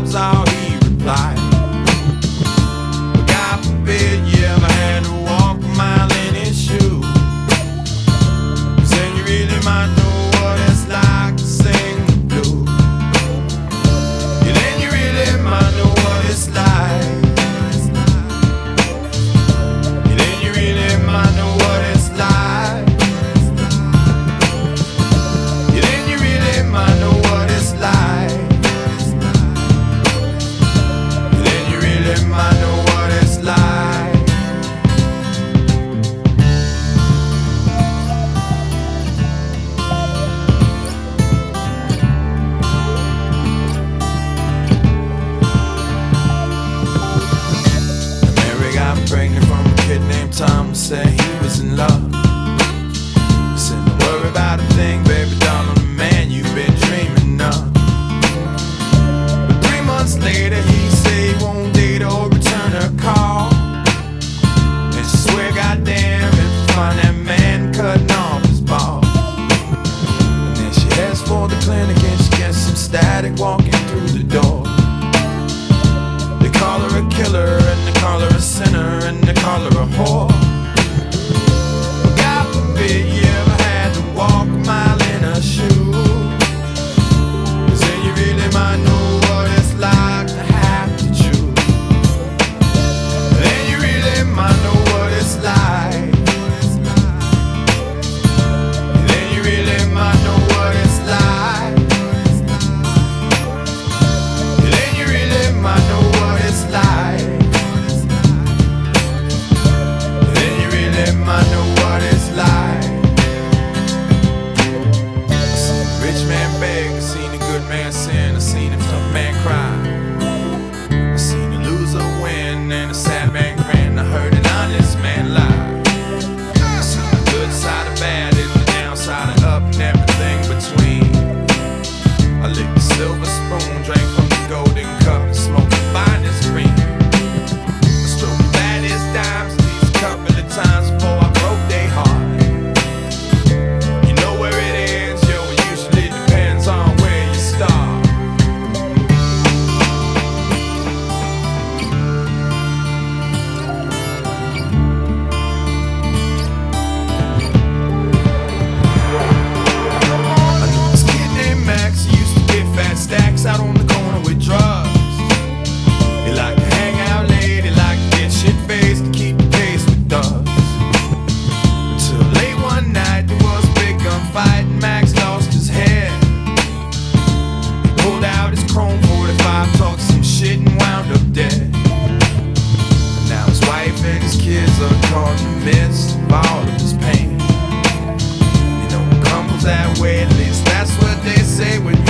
vibes out. said he was in love. Said, Don't worry about a thing, baby, darling, the man you've been dreaming of. But three months later, he said he won't date or return her call. And she swear, goddamn, if I find that man cutting off his ball. And then she heads for the clinic and she gets some static walking. charge amidst of all of this pain. You know, it that way, at least that's what they say when